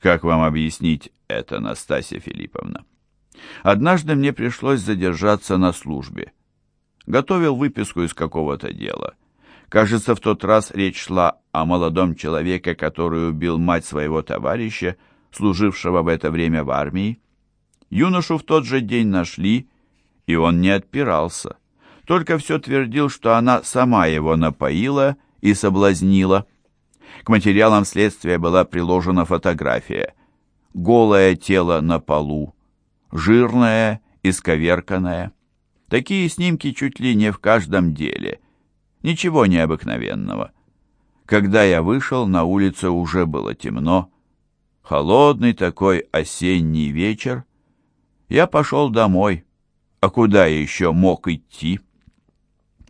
Как вам объяснить это, Настасья Филипповна? Однажды мне пришлось задержаться на службе. Готовил выписку из какого-то дела. Кажется, в тот раз речь шла о молодом человеке, который убил мать своего товарища, служившего в это время в армии. Юношу в тот же день нашли, и он не отпирался. Только все твердил, что она сама его напоила и соблазнила. К материалам следствия была приложена фотография. Голое тело на полу, жирное, исковерканное. Такие снимки чуть ли не в каждом деле. Ничего необыкновенного. Когда я вышел, на улице уже было темно. Холодный такой осенний вечер. Я пошел домой. А куда я еще мог идти?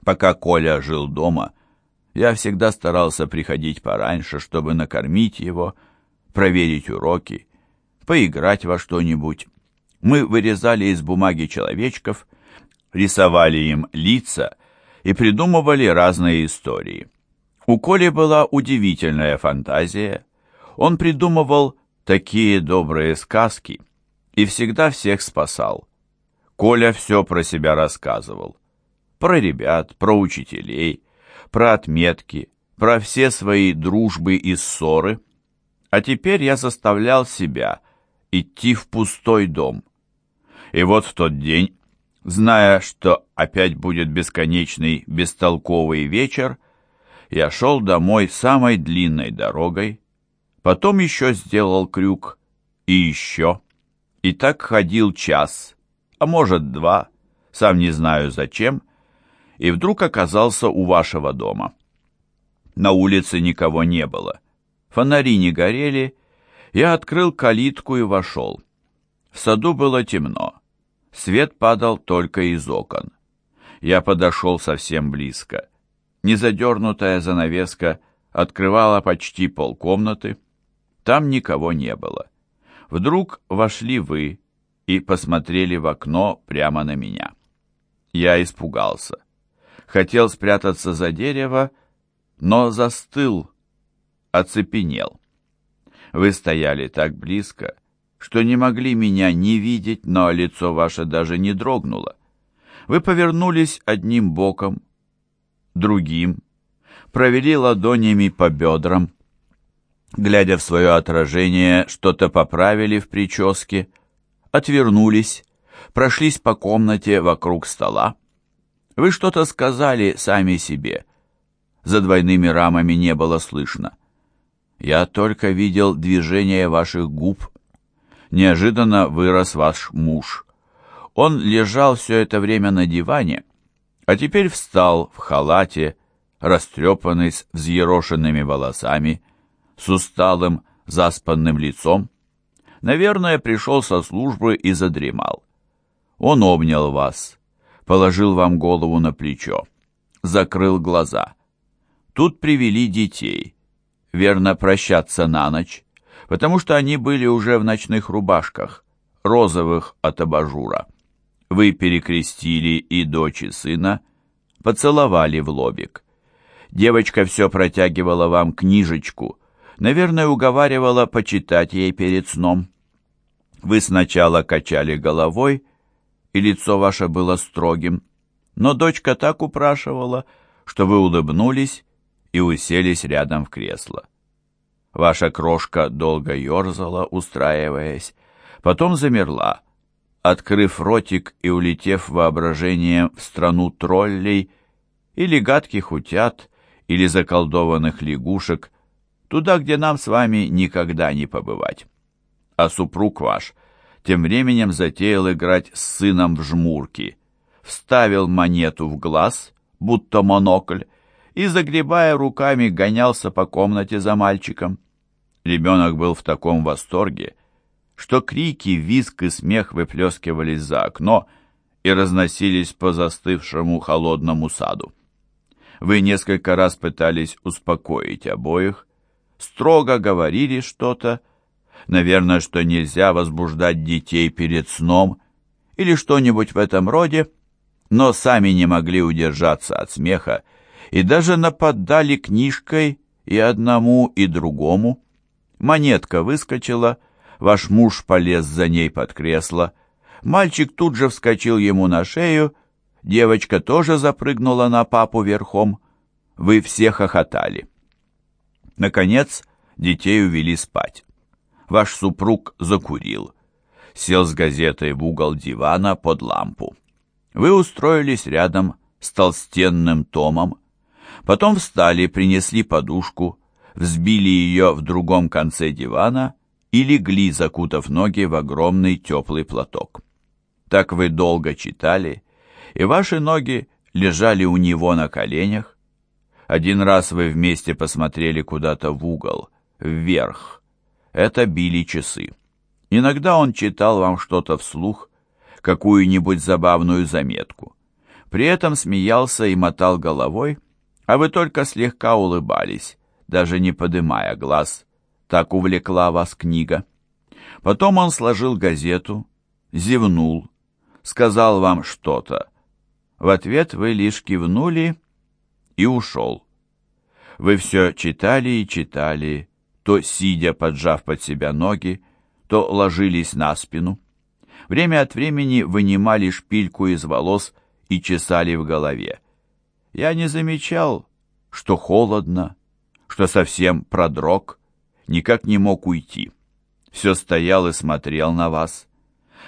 Пока Коля жил дома, я всегда старался приходить пораньше, чтобы накормить его, проверить уроки, поиграть во что-нибудь. Мы вырезали из бумаги человечков, рисовали им лица и придумывали разные истории. У Коли была удивительная фантазия. Он придумывал такие добрые сказки и всегда всех спасал. Коля все про себя рассказывал. Про ребят, про учителей, про отметки, про все свои дружбы и ссоры. А теперь я заставлял себя идти в пустой дом. И вот в тот день, зная, что опять будет бесконечный, бестолковый вечер, я шел домой самой длинной дорогой, потом еще сделал крюк, и еще, и так ходил час, а может два, сам не знаю зачем, и вдруг оказался у вашего дома. На улице никого не было, фонари не горели, я открыл калитку и вошел. В саду было темно. Свет падал только из окон. Я подошел совсем близко. Незадернутая занавеска открывала почти полкомнаты. Там никого не было. Вдруг вошли вы и посмотрели в окно прямо на меня. Я испугался. Хотел спрятаться за дерево, но застыл, оцепенел. Вы стояли так близко, что не могли меня не видеть, но лицо ваше даже не дрогнуло. Вы повернулись одним боком, другим, провели ладонями по бедрам, глядя в свое отражение, что-то поправили в прическе, отвернулись, прошлись по комнате вокруг стола. Вы что-то сказали сами себе. За двойными рамами не было слышно. Я только видел движение ваших губ неожиданно вырос ваш муж. Он лежал все это время на диване, а теперь встал в халате, растрепанный с взъерошенными волосами, с усталым, заспанным лицом. Наверное, пришел со службы и задремал. Он обнял вас, положил вам голову на плечо, закрыл глаза. Тут привели детей, верно прощаться на ночь, потому что они были уже в ночных рубашках, розовых от абажура. Вы перекрестили и дочь, и сына, поцеловали в лобик. Девочка все протягивала вам книжечку, наверное, уговаривала почитать ей перед сном. Вы сначала качали головой, и лицо ваше было строгим, но дочка так упрашивала, что вы улыбнулись и уселись рядом в кресло. Ваша крошка долго ерзала, устраиваясь, потом замерла, открыв ротик и улетев воображением в страну троллей или гадких утят, или заколдованных лягушек, туда, где нам с вами никогда не побывать. А супруг ваш тем временем затеял играть с сыном в жмурки, вставил монету в глаз, будто монокль, и, загребая руками, гонялся по комнате за мальчиком. Ребенок был в таком восторге, что крики, визг и смех выплескивались за окно и разносились по застывшему холодному саду. Вы несколько раз пытались успокоить обоих, строго говорили что-то, наверное, что нельзя возбуждать детей перед сном или что-нибудь в этом роде, но сами не могли удержаться от смеха и даже нападали книжкой и одному, и другому. Монетка выскочила, ваш муж полез за ней под кресло, мальчик тут же вскочил ему на шею, девочка тоже запрыгнула на папу верхом. Вы все хохотали. Наконец, детей увели спать. Ваш супруг закурил. Сел с газетой в угол дивана под лампу. Вы устроились рядом с толстенным томом. Потом встали, принесли подушку, взбили ее в другом конце дивана и легли, закутав ноги в огромный теплый платок. Так вы долго читали, и ваши ноги лежали у него на коленях. Один раз вы вместе посмотрели куда-то в угол, вверх. Это били часы. Иногда он читал вам что-то вслух, какую-нибудь забавную заметку. При этом смеялся и мотал головой, а вы только слегка улыбались, даже не подымая глаз. Так увлекла вас книга. Потом он сложил газету, зевнул, сказал вам что-то. В ответ вы лишь кивнули и ушел. Вы все читали и читали, то сидя, поджав под себя ноги, то ложились на спину. Время от времени вынимали шпильку из волос и чесали в голове. Я не замечал, что холодно, что совсем продрог, никак не мог уйти. Все стоял и смотрел на вас.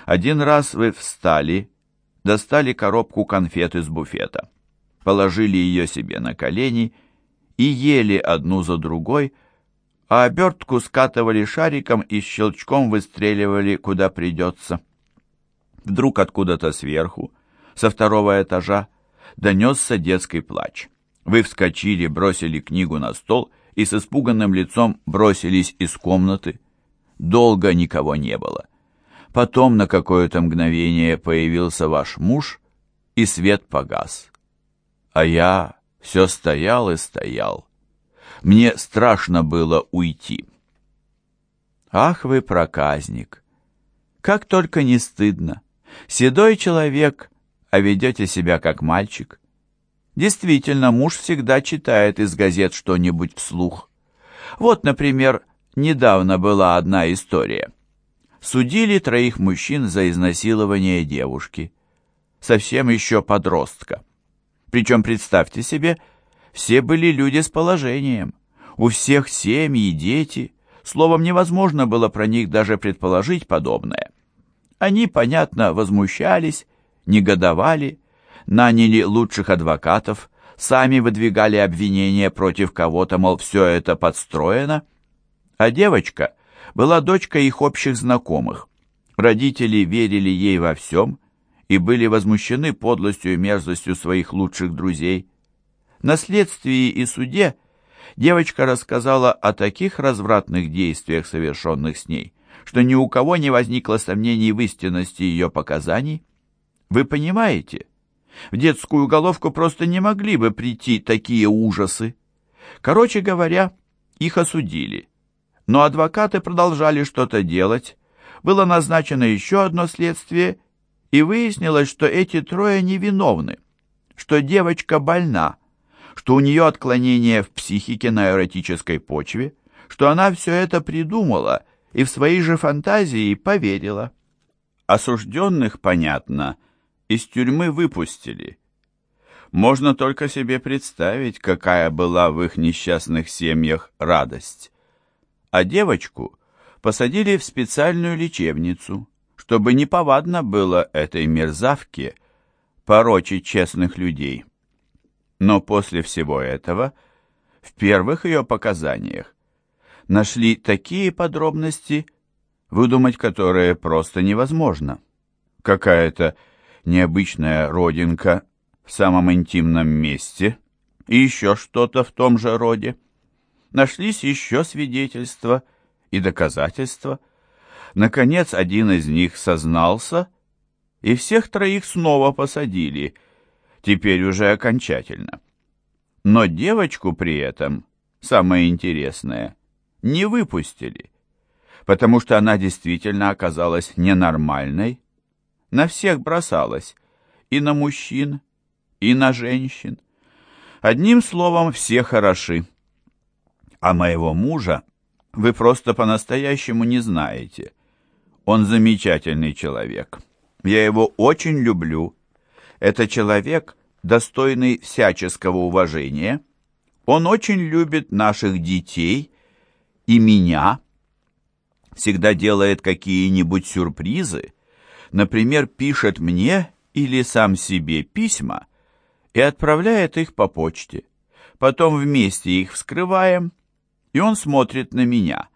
Один раз вы встали, достали коробку конфет из буфета, положили ее себе на колени и ели одну за другой, а обертку скатывали шариком и щелчком выстреливали, куда придется. Вдруг откуда-то сверху, со второго этажа, донесся детский плач. Вы вскочили, бросили книгу на стол и с испуганным лицом бросились из комнаты. Долго никого не было. Потом на какое-то мгновение появился ваш муж, и свет погас. А я все стоял и стоял. Мне страшно было уйти. Ах вы проказник! Как только не стыдно! Седой человек, а ведете себя как мальчик. Действительно, муж всегда читает из газет что-нибудь вслух. Вот, например, недавно была одна история. Судили троих мужчин за изнасилование девушки. Совсем еще подростка. Причем, представьте себе, все были люди с положением. У всех семьи, дети. Словом, невозможно было про них даже предположить подобное. Они, понятно, возмущались, негодовали, наняли лучших адвокатов, сами выдвигали обвинения против кого-то, мол, все это подстроено. А девочка была дочкой их общих знакомых. Родители верили ей во всем и были возмущены подлостью и мерзостью своих лучших друзей. На следствии и суде девочка рассказала о таких развратных действиях, совершенных с ней, что ни у кого не возникло сомнений в истинности ее показаний. Вы понимаете? В детскую головку просто не могли бы прийти такие ужасы. Короче говоря, их осудили. Но адвокаты продолжали что-то делать. Было назначено еще одно следствие, и выяснилось, что эти трое невиновны, что девочка больна, что у нее отклонение в психике на эротической почве, что она все это придумала и в свои же фантазии поверила. Осужденных, понятно, — из тюрьмы выпустили. Можно только себе представить, какая была в их несчастных семьях радость. А девочку посадили в специальную лечебницу, чтобы неповадно было этой мерзавке порочить честных людей. Но после всего этого, в первых ее показаниях, нашли такие подробности, выдумать которые просто невозможно. Какая-то необычная родинка в самом интимном месте и еще что-то в том же роде. Нашлись еще свидетельства и доказательства. Наконец, один из них сознался, и всех троих снова посадили, теперь уже окончательно. Но девочку при этом, самое интересное, не выпустили, потому что она действительно оказалась ненормальной, на всех бросалась, и на мужчин, и на женщин. Одним словом, все хороши. А моего мужа Вы просто по-настоящему не знаете. Он замечательный человек. Я его очень люблю. Это человек, достойный всяческого уважения. Он очень любит наших детей и меня. Всегда делает какие-нибудь сюрпризы. Например, пишет мне или сам себе письма и отправляет их по почте. Потом вместе их вскрываем, и он смотрит на меня.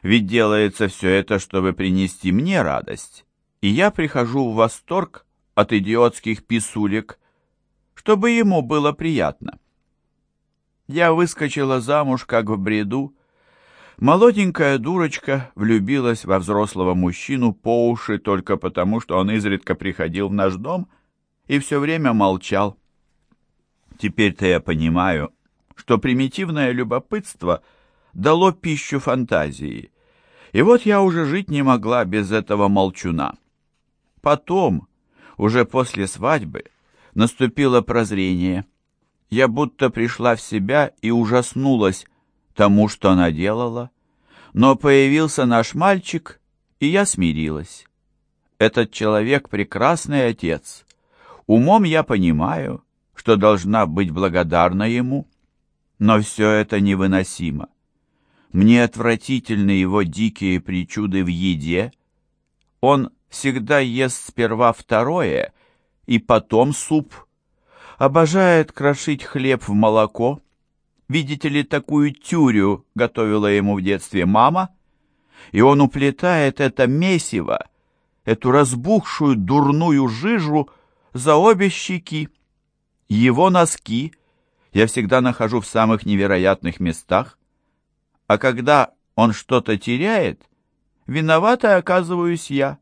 Ведь делается все это, чтобы принести мне радость, и я прихожу в восторг от идиотских писулек, чтобы ему было приятно. Я выскочила замуж, как в бреду. Молоденькая дурочка влюбилась во взрослого мужчину по уши только потому, что он изредка приходил в наш дом и все время молчал. Теперь-то я понимаю, что примитивное любопытство дало пищу фантазии. И вот я уже жить не могла без этого молчуна. Потом, уже после свадьбы, наступило прозрение. Я будто пришла в себя и ужаснулась тому, что она делала. Но появился наш мальчик, и я смирилась. Этот человек — прекрасный отец. Умом я понимаю, что должна быть благодарна ему, но все это невыносимо. Мне отвратительны его дикие причуды в еде. Он всегда ест сперва второе и потом суп. Обожает крошить хлеб в молоко. Видите ли, такую тюрю готовила ему в детстве мама? И он уплетает это месиво, эту разбухшую дурную жижу за обе щеки. Его носки я всегда нахожу в самых невероятных местах, а когда он что-то теряет, виноватой оказываюсь я.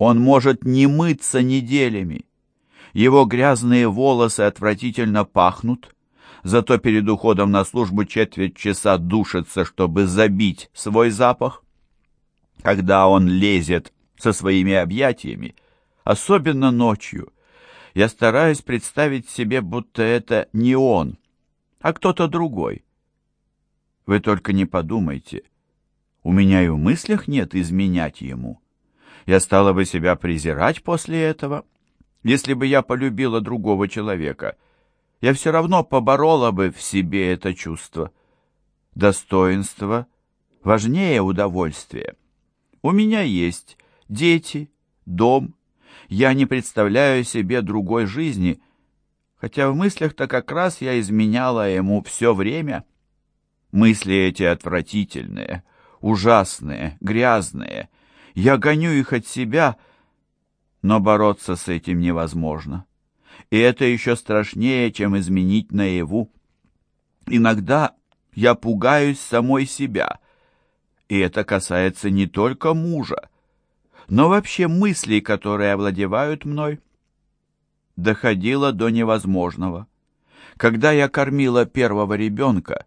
Он может не мыться неделями. Его грязные волосы отвратительно пахнут, зато перед уходом на службу четверть часа душится, чтобы забить свой запах. Когда он лезет со своими объятиями, особенно ночью, я стараюсь представить себе, будто это не он, а кто-то другой. Вы только не подумайте, у меня и в мыслях нет изменять ему. Я стала бы себя презирать после этого. Если бы я полюбила другого человека, я все равно поборола бы в себе это чувство. Достоинство важнее удовольствия. У меня есть дети, дом, я не представляю себе другой жизни, хотя в мыслях-то как раз я изменяла ему все время. Мысли эти отвратительные, ужасные, грязные. Я гоню их от себя, но бороться с этим невозможно. И это еще страшнее, чем изменить наяву. Иногда я пугаюсь самой себя, и это касается не только мужа, но вообще мыслей, которые овладевают мной, доходило до невозможного. Когда я кормила первого ребенка,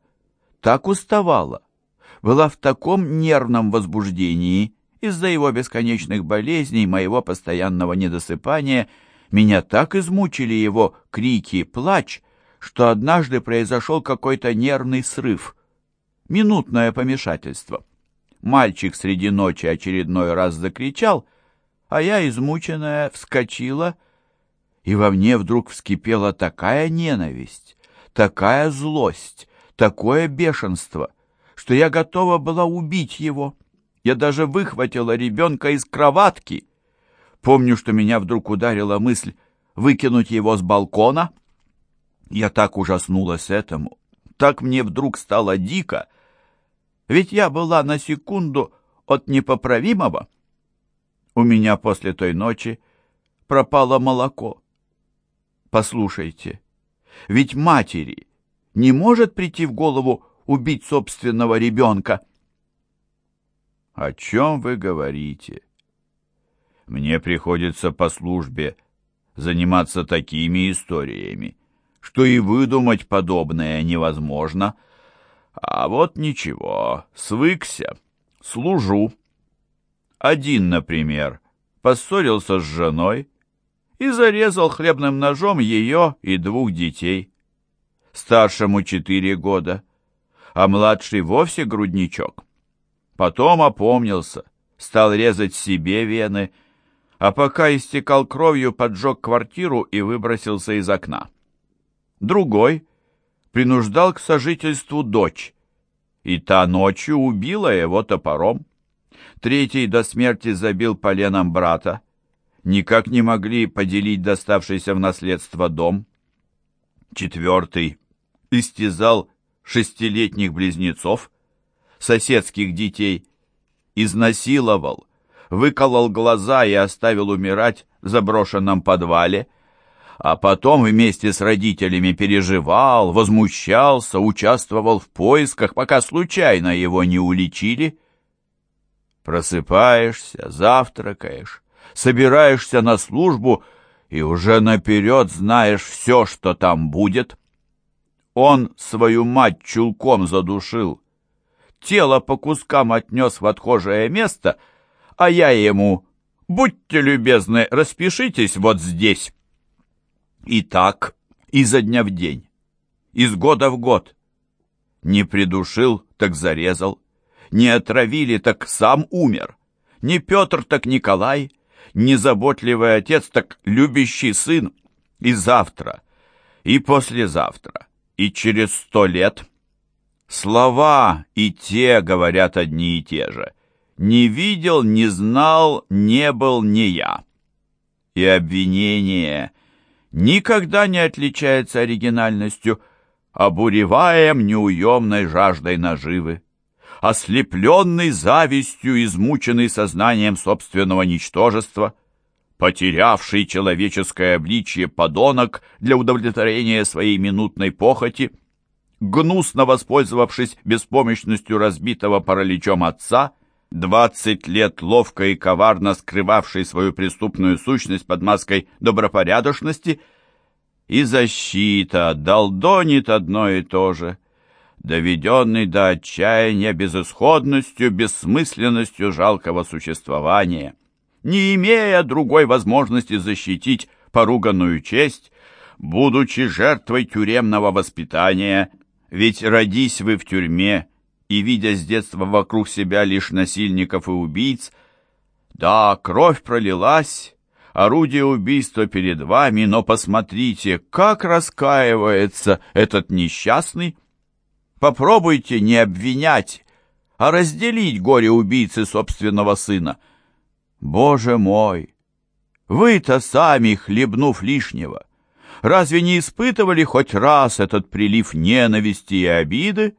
так уставала, была в таком нервном возбуждении из-за его бесконечных болезней, моего постоянного недосыпания, меня так измучили его крики, плач, что однажды произошел какой-то нервный срыв, минутное помешательство. Мальчик среди ночи очередной раз закричал, а я, измученная, вскочила, и во мне вдруг вскипела такая ненависть, такая злость, такое бешенство, что я готова была убить его. Я даже выхватила ребенка из кроватки. Помню, что меня вдруг ударила мысль выкинуть его с балкона. Я так ужаснулась этому, так мне вдруг стало дико, ведь я была на секунду от непоправимого. У меня после той ночи пропало молоко. Послушайте, ведь матери не может прийти в голову убить собственного ребенка. О чем вы говорите? Мне приходится по службе заниматься такими историями, что и выдумать подобное невозможно — а вот ничего, свыкся, служу. Один, например, поссорился с женой и зарезал хлебным ножом ее и двух детей. Старшему четыре года, а младший вовсе грудничок. Потом опомнился, стал резать себе вены, а пока истекал кровью, поджег квартиру и выбросился из окна. Другой принуждал к сожительству дочь, и та ночью убила его топором. Третий до смерти забил поленом брата, никак не могли поделить доставшийся в наследство дом. Четвертый истязал шестилетних близнецов, соседских детей, изнасиловал, выколол глаза и оставил умирать в заброшенном подвале, а потом вместе с родителями переживал, возмущался, участвовал в поисках, пока случайно его не уличили. Просыпаешься, завтракаешь, собираешься на службу и уже наперед знаешь все, что там будет. Он свою мать чулком задушил, тело по кускам отнес в отхожее место — а я ему «Будьте любезны, распишитесь вот здесь». И так, изо дня в день, из года в год. Не придушил, так зарезал, не отравили, так сам умер. Не Петр, так Николай, не заботливый отец, так любящий сын. И завтра, и послезавтра, и через сто лет. Слова и те говорят одни и те же — не видел, не знал, не был не я. И обвинение никогда не отличается оригинальностью, обуреваем неуемной жаждой наживы. Ослепленный завистью, измученный сознанием собственного ничтожества, потерявший человеческое обличье подонок для удовлетворения своей минутной похоти, гнусно воспользовавшись беспомощностью разбитого параличом отца — Двадцать лет ловко и коварно скрывавший свою преступную сущность под маской добропорядочности, и защита долдонит одно и то же, доведенный до отчаяния безысходностью, бессмысленностью жалкого существования, не имея другой возможности защитить поруганную честь, будучи жертвой тюремного воспитания, ведь родись вы в тюрьме, и, видя с детства вокруг себя лишь насильников и убийц, да, кровь пролилась, орудие убийства перед вами, но посмотрите, как раскаивается этот несчастный. Попробуйте не обвинять, а разделить горе убийцы собственного сына. Боже мой! Вы-то сами, хлебнув лишнего, разве не испытывали хоть раз этот прилив ненависти и обиды?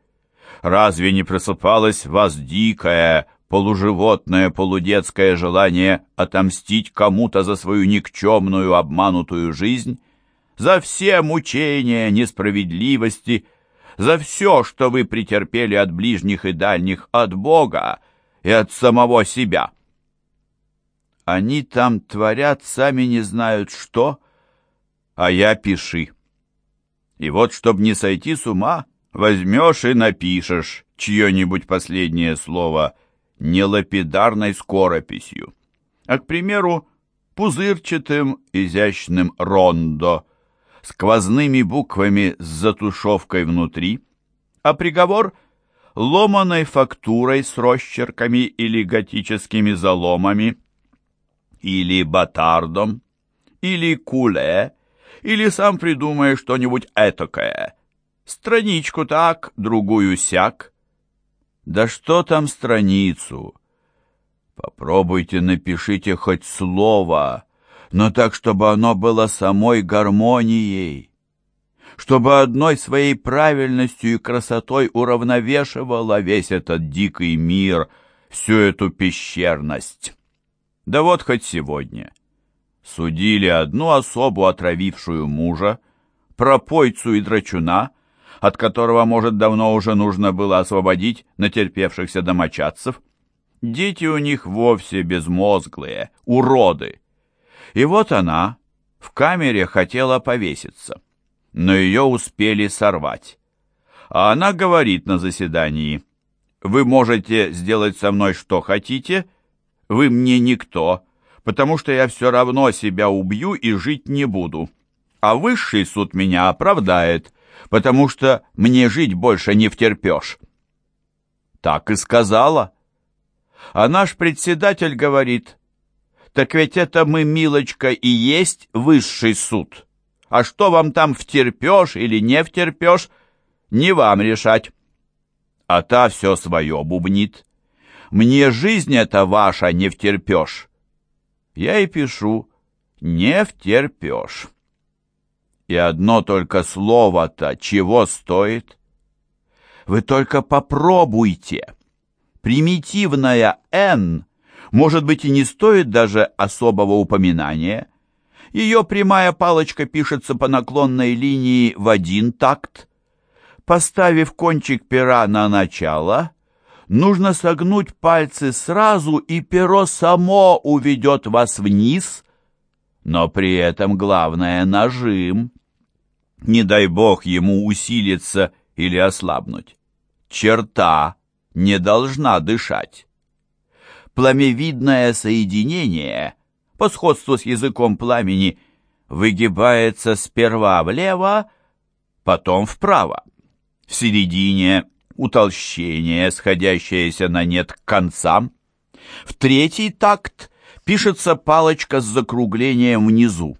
Разве не просыпалось в вас дикое, полуживотное, полудетское желание отомстить кому-то за свою никчемную, обманутую жизнь, за все мучения, несправедливости, за все, что вы претерпели от ближних и дальних, от Бога и от самого себя? Они там творят, сами не знают что, а я пиши. И вот, чтобы не сойти с ума, возьмешь и напишешь чье-нибудь последнее слово не лапидарной скорописью, а, к примеру, пузырчатым изящным рондо, сквозными буквами с затушевкой внутри, а приговор — ломаной фактурой с росчерками или готическими заломами, или батардом, или куле, или сам придумаешь что-нибудь этакое — Страничку так, другую сяк. Да что там страницу? Попробуйте напишите хоть слово, но так, чтобы оно было самой гармонией, чтобы одной своей правильностью и красотой уравновешивало весь этот дикий мир, всю эту пещерность. Да вот хоть сегодня. Судили одну особу, отравившую мужа, пропойцу и драчуна, от которого, может, давно уже нужно было освободить натерпевшихся домочадцев. Дети у них вовсе безмозглые, уроды. И вот она в камере хотела повеситься, но ее успели сорвать. А она говорит на заседании, «Вы можете сделать со мной что хотите, вы мне никто, потому что я все равно себя убью и жить не буду. А высший суд меня оправдает, потому что мне жить больше не втерпешь. Так и сказала. А наш председатель говорит, так ведь это мы, милочка, и есть высший суд. А что вам там втерпешь или не втерпешь, не вам решать. А та все свое бубнит. Мне жизнь эта ваша не втерпешь. Я и пишу, не втерпешь. И одно только слово-то чего стоит? Вы только попробуйте. Примитивная «Н» может быть и не стоит даже особого упоминания. Ее прямая палочка пишется по наклонной линии в один такт. Поставив кончик пера на начало, нужно согнуть пальцы сразу, и перо само уведет вас вниз, но при этом главное — нажим. Не дай бог ему усилиться или ослабнуть. Черта не должна дышать. Пламевидное соединение, по сходству с языком пламени, выгибается сперва влево, потом вправо. В середине утолщение, сходящееся на нет к концам. В третий такт пишется палочка с закруглением внизу.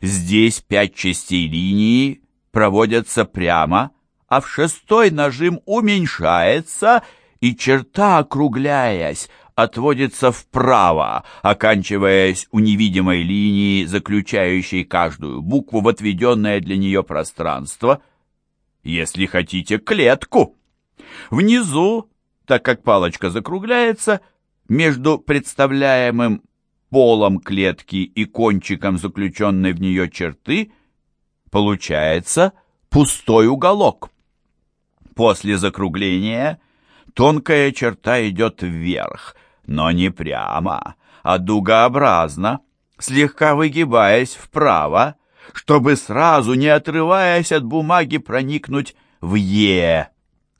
Здесь пять частей линии проводятся прямо, а в шестой нажим уменьшается, и черта, округляясь, отводится вправо, оканчиваясь у невидимой линии, заключающей каждую букву в отведенное для нее пространство, если хотите, клетку. Внизу, так как палочка закругляется, между представляемым полом клетки и кончиком заключенной в нее черты получается пустой уголок. После закругления тонкая черта идет вверх, но не прямо, а дугообразно, слегка выгибаясь вправо, чтобы сразу, не отрываясь от бумаги, проникнуть в «Е»,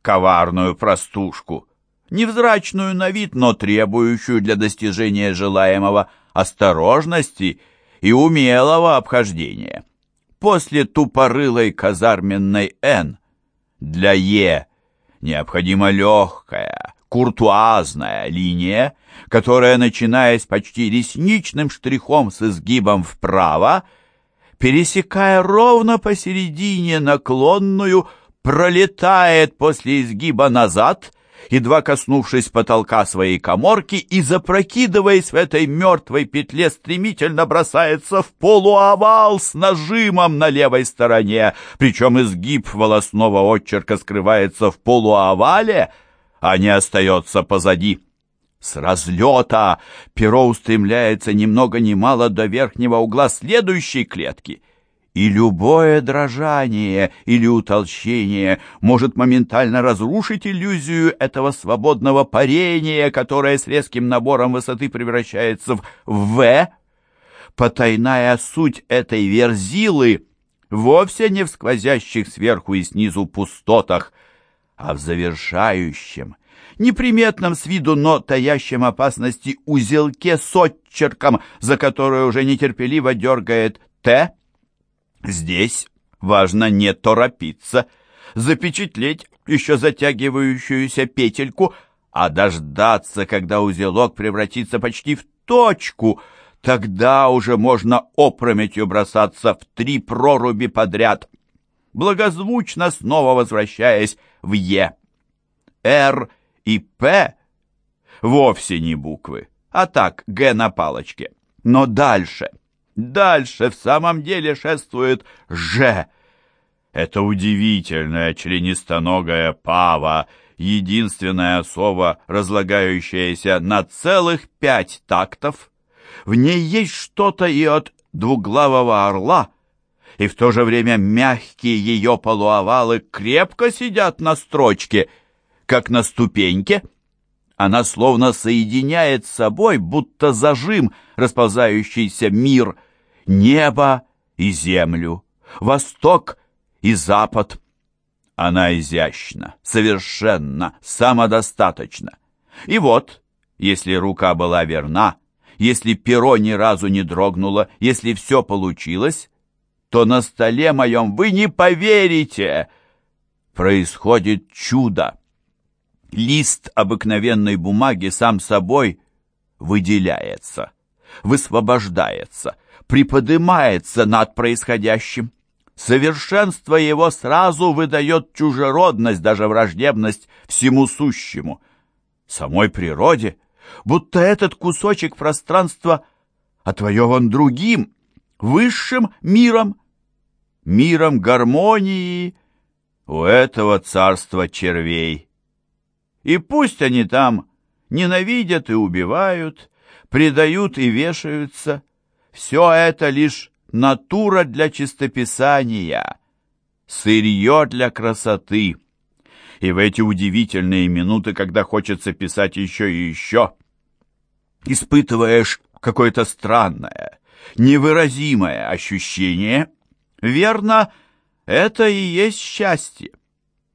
коварную простушку, невзрачную на вид, но требующую для достижения желаемого осторожности и умелого обхождения. После тупорылой казарменной «Н» для «Е» необходима легкая, куртуазная линия, которая, начинаясь почти ресничным штрихом с изгибом вправо, пересекая ровно посередине наклонную, пролетает после изгиба назад, едва коснувшись потолка своей коморки и, запрокидываясь в этой мертвой петле, стремительно бросается в полуовал с нажимом на левой стороне, причем изгиб волосного отчерка скрывается в полуовале, а не остается позади. С разлета перо устремляется ни много ни мало до верхнего угла следующей клетки — и любое дрожание или утолщение может моментально разрушить иллюзию этого свободного парения, которое с резким набором высоты превращается в «В». Потайная суть этой верзилы вовсе не в сквозящих сверху и снизу пустотах, а в завершающем, неприметном с виду, но таящем опасности узелке с отчерком, за которое уже нетерпеливо дергает «Т», Здесь важно не торопиться, запечатлеть еще затягивающуюся петельку, а дождаться, когда узелок превратится почти в точку. Тогда уже можно опрометью бросаться в три проруби подряд, благозвучно снова возвращаясь в «Е». «Р» и «П» вовсе не буквы, а так «Г» на палочке. Но дальше — Дальше в самом деле шествует «Ж». Это удивительная членистоногая пава, единственная сова, разлагающаяся на целых пять тактов. В ней есть что-то и от двуглавого орла, и в то же время мягкие ее полуовалы крепко сидят на строчке, как на ступеньке. Она словно соединяет с собой, будто зажим, расползающийся мир — небо и землю, восток и запад. Она изящна, совершенно, самодостаточна. И вот, если рука была верна, если перо ни разу не дрогнуло, если все получилось, то на столе моем вы не поверите. Происходит чудо. Лист обыкновенной бумаги сам собой выделяется, высвобождается, приподымается над происходящим. Совершенство его сразу выдает чужеродность, даже враждебность всему сущему, самой природе, будто этот кусочек пространства отвоеван другим, высшим миром, миром гармонии у этого царства червей. И пусть они там ненавидят и убивают, предают и вешаются, все это лишь натура для чистописания, сырье для красоты. И в эти удивительные минуты, когда хочется писать еще и еще, испытываешь какое-то странное, невыразимое ощущение, верно, это и есть счастье.